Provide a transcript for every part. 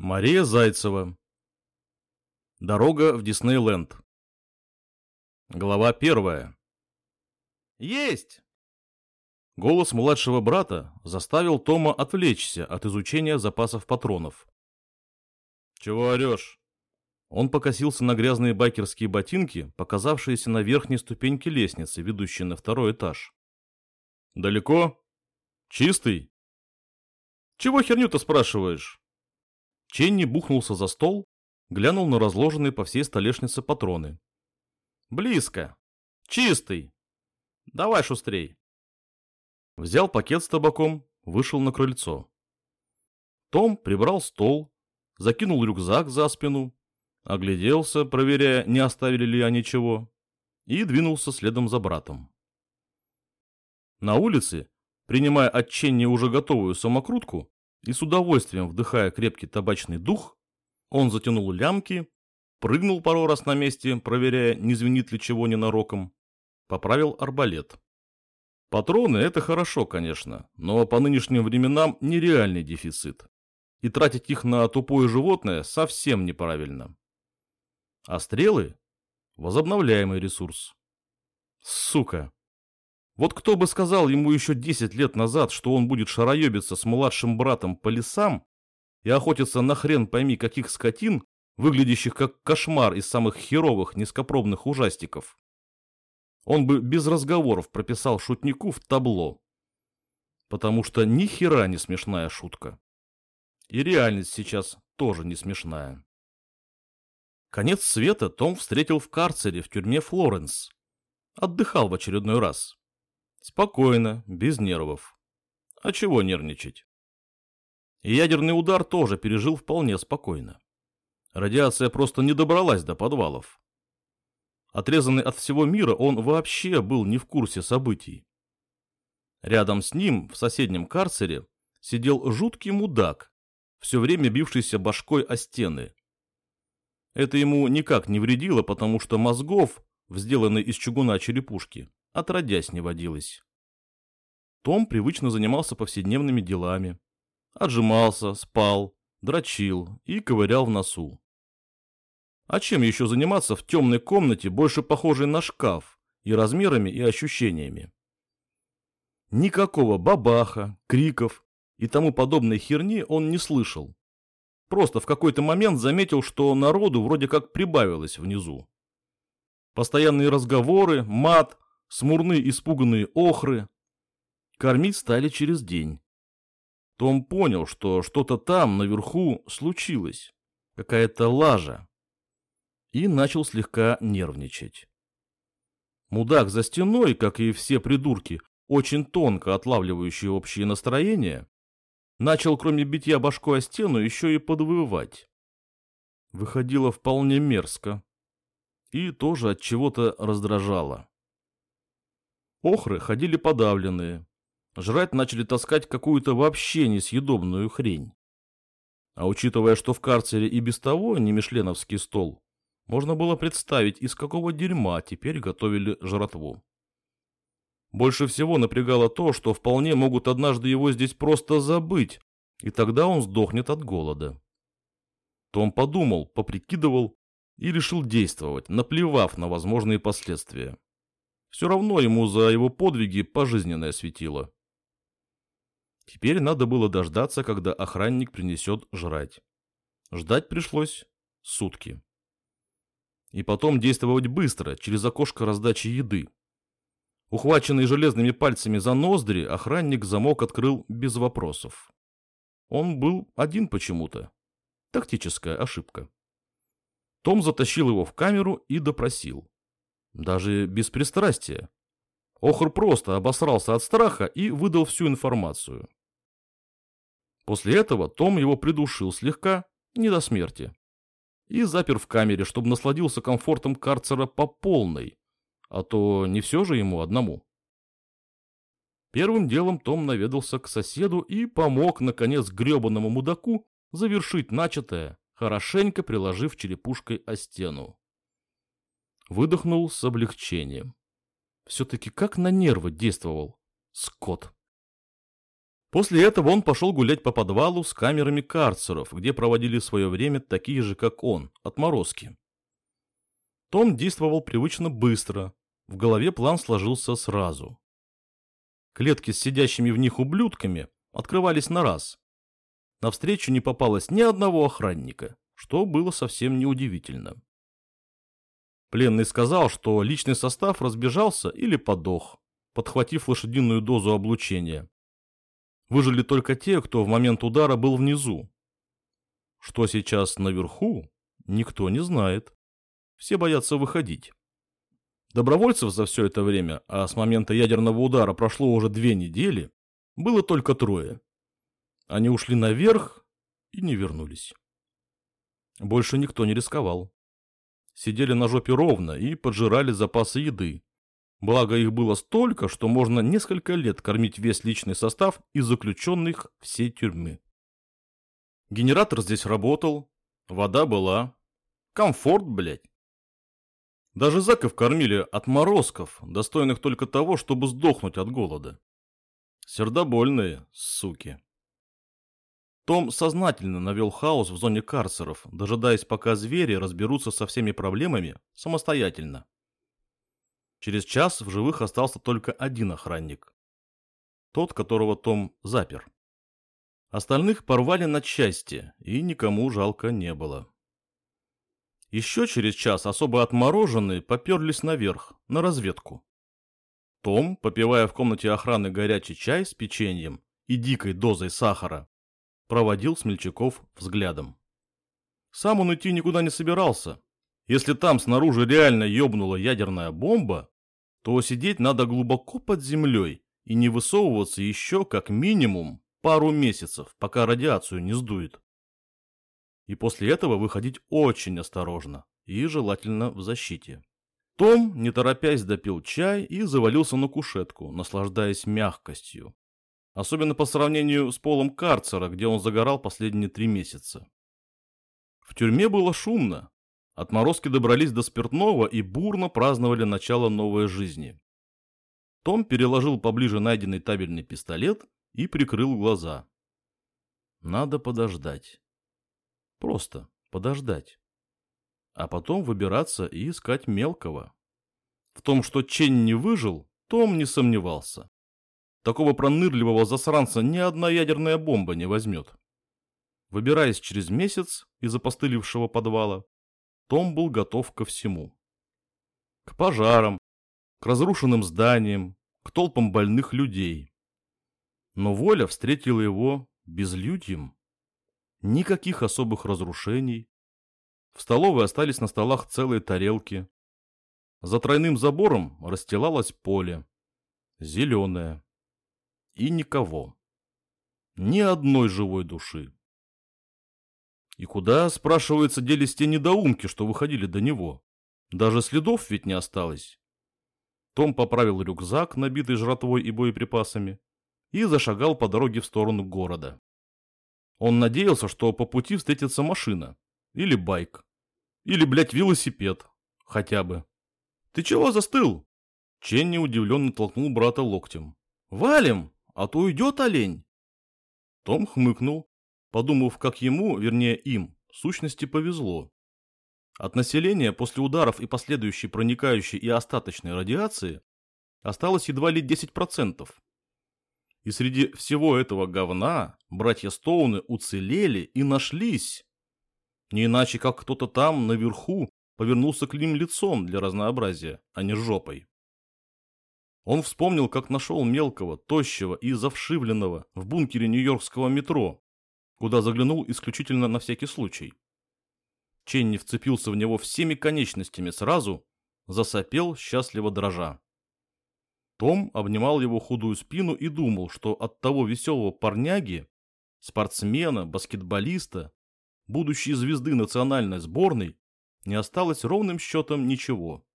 Мария Зайцева. Дорога в Диснейленд. Глава первая. Есть! Голос младшего брата заставил Тома отвлечься от изучения запасов патронов. Чего орешь? Он покосился на грязные байкерские ботинки, показавшиеся на верхней ступеньке лестницы, ведущей на второй этаж. Далеко? Чистый? Чего херню-то спрашиваешь? Ченни бухнулся за стол, глянул на разложенные по всей столешнице патроны. «Близко. Чистый. Давай шустрей». Взял пакет с табаком, вышел на крыльцо. Том прибрал стол, закинул рюкзак за спину, огляделся, проверяя, не оставили ли они чего, и двинулся следом за братом. На улице, принимая от Ченни уже готовую самокрутку, и с удовольствием вдыхая крепкий табачный дух, он затянул лямки, прыгнул пару раз на месте, проверяя, не звенит ли чего ненароком, поправил арбалет. Патроны – это хорошо, конечно, но по нынешним временам нереальный дефицит. И тратить их на тупое животное совсем неправильно. А стрелы – возобновляемый ресурс. Сука! Вот кто бы сказал ему еще 10 лет назад, что он будет шароебиться с младшим братом по лесам и охотиться на хрен пойми каких скотин, выглядящих как кошмар из самых херовых низкопробных ужастиков. Он бы без разговоров прописал шутнику в табло. Потому что ни хера не смешная шутка. И реальность сейчас тоже не смешная. Конец света Том встретил в карцере в тюрьме Флоренс. Отдыхал в очередной раз. Спокойно, без нервов. А чего нервничать? Ядерный удар тоже пережил вполне спокойно. Радиация просто не добралась до подвалов. Отрезанный от всего мира, он вообще был не в курсе событий. Рядом с ним, в соседнем карцере, сидел жуткий мудак, все время бившийся башкой о стены. Это ему никак не вредило, потому что мозгов, в из чугуна черепушки, отродясь не водилось. Том привычно занимался повседневными делами. Отжимался, спал, дрочил и ковырял в носу. А чем еще заниматься в темной комнате, больше похожей на шкаф, и размерами, и ощущениями? Никакого бабаха, криков и тому подобной херни он не слышал. Просто в какой-то момент заметил, что народу вроде как прибавилось внизу. Постоянные разговоры, мат, смурные испуганные охры. Кормить стали через день. Том понял, что что-то там, наверху, случилось. Какая-то лажа. И начал слегка нервничать. Мудак за стеной, как и все придурки, очень тонко отлавливающие общее настроение, начал, кроме битья башкой о стену, еще и подвывать. Выходило вполне мерзко. И тоже от чего-то раздражало. Охры ходили подавленные. Жрать начали таскать какую-то вообще несъедобную хрень. А учитывая, что в карцере и без того не мишленовский стол, можно было представить, из какого дерьма теперь готовили жратву. Больше всего напрягало то, что вполне могут однажды его здесь просто забыть, и тогда он сдохнет от голода. Том подумал, поприкидывал и решил действовать, наплевав на возможные последствия. Все равно ему за его подвиги пожизненное светило. Теперь надо было дождаться, когда охранник принесет жрать. Ждать пришлось сутки. И потом действовать быстро, через окошко раздачи еды. Ухваченный железными пальцами за ноздри, охранник замок открыл без вопросов. Он был один почему-то. Тактическая ошибка. Том затащил его в камеру и допросил. Даже без пристрастия. Охр просто обосрался от страха и выдал всю информацию. После этого Том его придушил слегка, не до смерти. И запер в камере, чтобы насладился комфортом карцера по полной, а то не все же ему одному. Первым делом Том наведался к соседу и помог, наконец, гребаному мудаку завершить начатое, хорошенько приложив черепушкой о стену. Выдохнул с облегчением. Все-таки как на нервы действовал Скотт. После этого он пошел гулять по подвалу с камерами карцеров, где проводили свое время такие же, как он, отморозки. Том действовал привычно быстро, в голове план сложился сразу. Клетки с сидящими в них ублюдками открывались на раз. Навстречу не попалось ни одного охранника, что было совсем неудивительно. Пленный сказал, что личный состав разбежался или подох, подхватив лошадиную дозу облучения. Выжили только те, кто в момент удара был внизу. Что сейчас наверху, никто не знает. Все боятся выходить. Добровольцев за все это время, а с момента ядерного удара прошло уже две недели, было только трое. Они ушли наверх и не вернулись. Больше никто не рисковал. Сидели на жопе ровно и поджирали запасы еды. Благо их было столько, что можно несколько лет кормить весь личный состав из заключенных всей тюрьмы. Генератор здесь работал, вода была. Комфорт, блядь. Даже заков кормили отморозков, достойных только того, чтобы сдохнуть от голода. Сердобольные, суки. Том сознательно навел хаос в зоне карцеров, дожидаясь, пока звери разберутся со всеми проблемами самостоятельно. Через час в живых остался только один охранник. Тот, которого Том запер. Остальных порвали на части, и никому жалко не было. Еще через час особо отмороженные поперлись наверх, на разведку. Том, попивая в комнате охраны горячий чай с печеньем и дикой дозой сахара, проводил смельчаков взглядом. Сам он идти никуда не собирался. Если там снаружи реально ёбнула ядерная бомба, то сидеть надо глубоко под землей и не высовываться еще как минимум пару месяцев, пока радиацию не сдует и после этого выходить очень осторожно и желательно в защите. Том, не торопясь, допил чай и завалился на кушетку, наслаждаясь мягкостью. Особенно по сравнению с полом карцера, где он загорал последние три месяца. В тюрьме было шумно. Отморозки добрались до спиртного и бурно праздновали начало новой жизни. Том переложил поближе найденный табельный пистолет и прикрыл глаза. Надо подождать. Просто подождать. А потом выбираться и искать мелкого. В том, что Чень не выжил, Том не сомневался. Такого пронырливого засранца ни одна ядерная бомба не возьмет. Выбираясь через месяц из опостылевшего подвала, том был готов ко всему. К пожарам, к разрушенным зданиям, к толпам больных людей. Но воля встретила его безлюдьем. Никаких особых разрушений. В столовой остались на столах целые тарелки. За тройным забором расстилалось поле. Зеленое. И никого. Ни одной живой души. И куда, спрашивается, делись те недоумки, что выходили до него? Даже следов ведь не осталось. Том поправил рюкзак, набитый жратвой и боеприпасами, и зашагал по дороге в сторону города. Он надеялся, что по пути встретится машина. Или байк. Или, блядь, велосипед. Хотя бы. «Ты чего застыл?» Ченни удивленно толкнул брата локтем. «Валим, а то уйдет олень!» Том хмыкнул, подумав, как ему, вернее им, сущности повезло. От населения после ударов и последующей проникающей и остаточной радиации осталось едва ли 10%. И среди всего этого говна братья Стоуны уцелели и нашлись. Не иначе, как кто-то там, наверху, повернулся к ним лицом для разнообразия, а не жопой. Он вспомнил, как нашел мелкого, тощего и завшивленного в бункере нью-йоркского метро, куда заглянул исключительно на всякий случай. Ченни вцепился в него всеми конечностями сразу, засопел, счастливо дрожа. Том обнимал его худую спину и думал, что от того веселого парняги, спортсмена, баскетболиста, будущей звезды национальной сборной, не осталось ровным счетом ничего.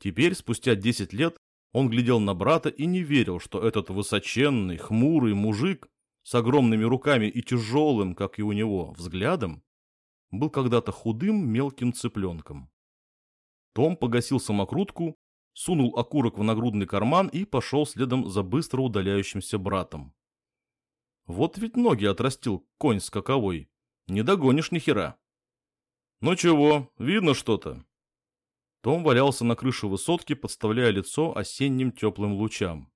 Теперь, спустя 10 лет, он глядел на брата и не верил, что этот высоченный, хмурый мужик с огромными руками и тяжелым, как и у него, взглядом, был когда-то худым мелким цыпленком. Том погасил самокрутку сунул окурок в нагрудный карман и пошел следом за быстро удаляющимся братом. Вот ведь ноги отрастил конь скаковой. Не догонишь ни хера. Ну чего, видно что-то? Том валялся на крыше высотки, подставляя лицо осенним теплым лучам.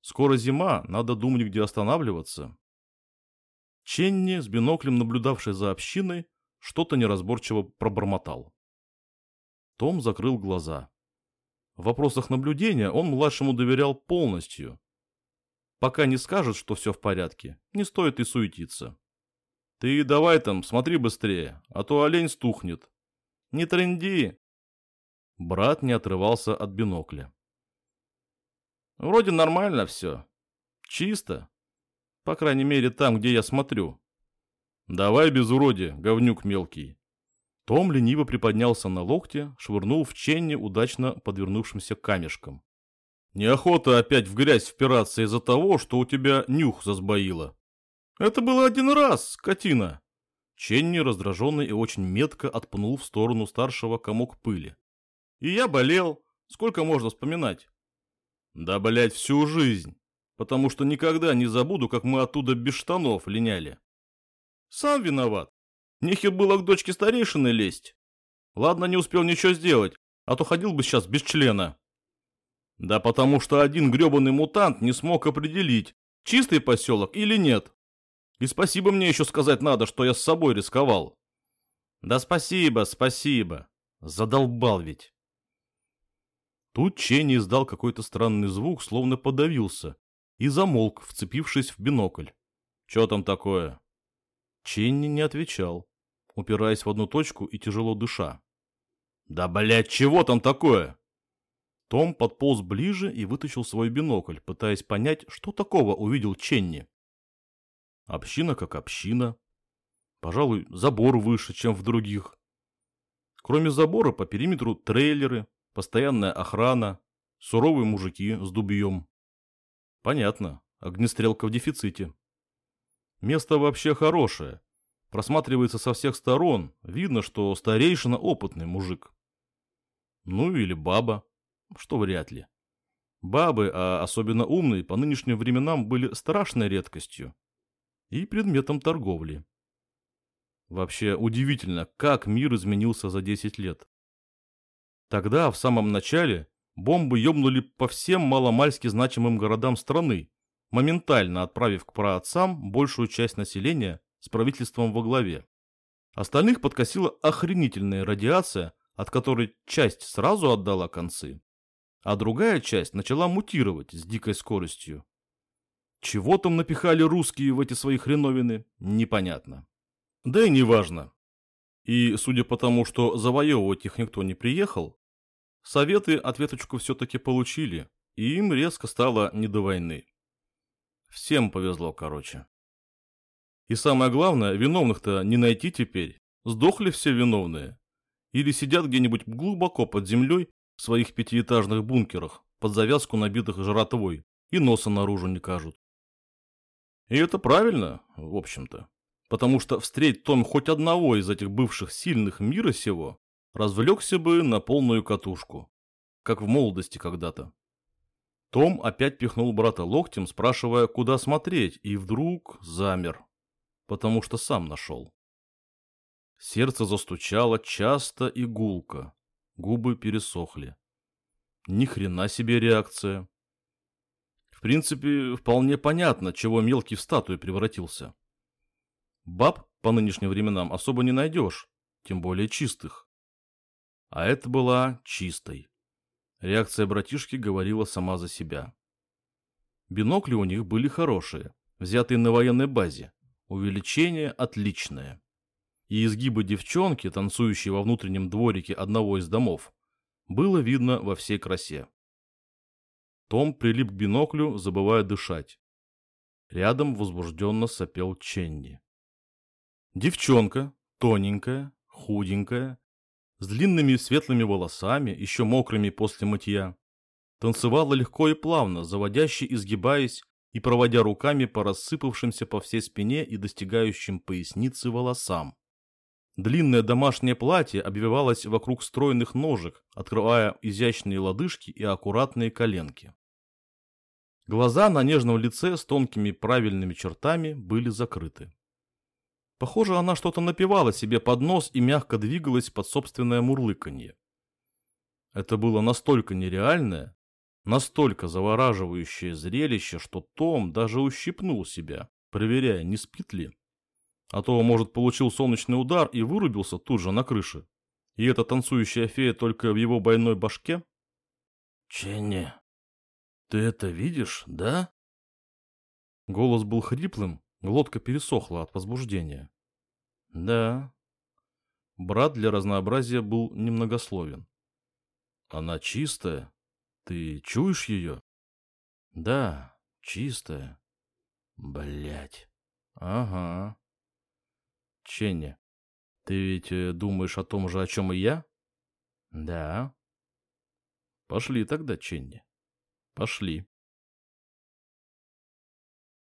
Скоро зима, надо думать, где останавливаться. Ченни, с биноклем наблюдавший за общиной, что-то неразборчиво пробормотал. Том закрыл глаза. В вопросах наблюдения он младшему доверял полностью. Пока не скажет, что все в порядке, не стоит и суетиться. Ты давай там, смотри быстрее, а то олень стухнет. Не тренди. Брат не отрывался от бинокля. Вроде нормально все. Чисто. По крайней мере, там, где я смотрю. Давай без уродия, говнюк мелкий. Том лениво приподнялся на локте, швырнул в Ченни удачно подвернувшимся камешком. Неохота опять в грязь впираться из-за того, что у тебя нюх засбоило. Это было один раз, скотина. Ченни, раздраженный и очень метко, отпнул в сторону старшего комок пыли. И я болел. Сколько можно вспоминать? Да, блять, всю жизнь. Потому что никогда не забуду, как мы оттуда без штанов линяли. Сам виноват. Нехер было к дочке старейшины лезть. Ладно, не успел ничего сделать, а то ходил бы сейчас без члена. Да потому что один гребаный мутант не смог определить, чистый поселок или нет. И спасибо мне еще сказать надо, что я с собой рисковал. Да спасибо, спасибо. Задолбал ведь. Тут Ченни издал какой-то странный звук, словно подавился, и замолк, вцепившись в бинокль. «Че там такое?» Ченни не отвечал, упираясь в одну точку и тяжело дыша. «Да, блядь, чего там такое?» Том подполз ближе и вытащил свой бинокль, пытаясь понять, что такого увидел Ченни. Община как община. Пожалуй, забор выше, чем в других. Кроме забора по периметру трейлеры, постоянная охрана, суровые мужики с дубьем. Понятно, огнестрелка в дефиците. Место вообще хорошее. Просматривается со всех сторон, видно, что старейшина опытный мужик. Ну или баба, что вряд ли. Бабы, а особенно умные, по нынешним временам были страшной редкостью и предметом торговли. Вообще удивительно, как мир изменился за 10 лет. Тогда, в самом начале, бомбы ёбнули по всем маломальски значимым городам страны, моментально отправив к праотцам большую часть населения с правительством во главе. Остальных подкосила охренительная радиация, от которой часть сразу отдала концы, а другая часть начала мутировать с дикой скоростью. Чего там напихали русские в эти свои хреновины, непонятно. Да и неважно. И, судя по тому, что завоевывать их никто не приехал, советы ответочку все-таки получили, и им резко стало не до войны. Всем повезло, короче. И самое главное, виновных-то не найти теперь. Сдохли все виновные. Или сидят где-нибудь глубоко под землей в своих пятиэтажных бункерах, под завязку набитых жратвой, и носа наружу не кажут. И это правильно, в общем-то. Потому что встретить Том хоть одного из этих бывших сильных мира сего, развлекся бы на полную катушку. Как в молодости когда-то. Том опять пихнул брата локтем, спрашивая, куда смотреть, и вдруг замер. Потому что сам нашел. Сердце застучало часто и гулко. Губы пересохли. Ни хрена себе реакция принципе, вполне понятно, чего мелкий в статую превратился. Баб по нынешним временам особо не найдешь, тем более чистых. А это была чистой. Реакция братишки говорила сама за себя. Бинокли у них были хорошие, взятые на военной базе. Увеличение отличное. И изгибы девчонки, танцующей во внутреннем дворике одного из домов, было видно во всей красе. Том прилип к биноклю, забывая дышать. Рядом возбужденно сопел Ченни. Девчонка, тоненькая, худенькая, с длинными светлыми волосами, еще мокрыми после мытья, танцевала легко и плавно, заводяще изгибаясь и проводя руками по рассыпавшимся по всей спине и достигающим поясницы волосам. Длинное домашнее платье обвивалось вокруг стройных ножек, открывая изящные лодыжки и аккуратные коленки. Глаза на нежном лице с тонкими правильными чертами были закрыты. Похоже, она что-то напевала себе под нос и мягко двигалась под собственное мурлыканье. Это было настолько нереальное, настолько завораживающее зрелище, что Том даже ущипнул себя, проверяя, не спит ли. А то, может, получил солнечный удар и вырубился тут же на крыше. И эта танцующая фея только в его больной башке? Ченни, ты это видишь, да? Голос был хриплым, глотка пересохла от возбуждения. Да. Брат для разнообразия был немногословен. Она чистая? Ты чуешь ее? Да, чистая. Блять. Ага. Ченни, ты ведь э, думаешь о том же, о чем и я? Да. Пошли тогда, Ченни. Пошли.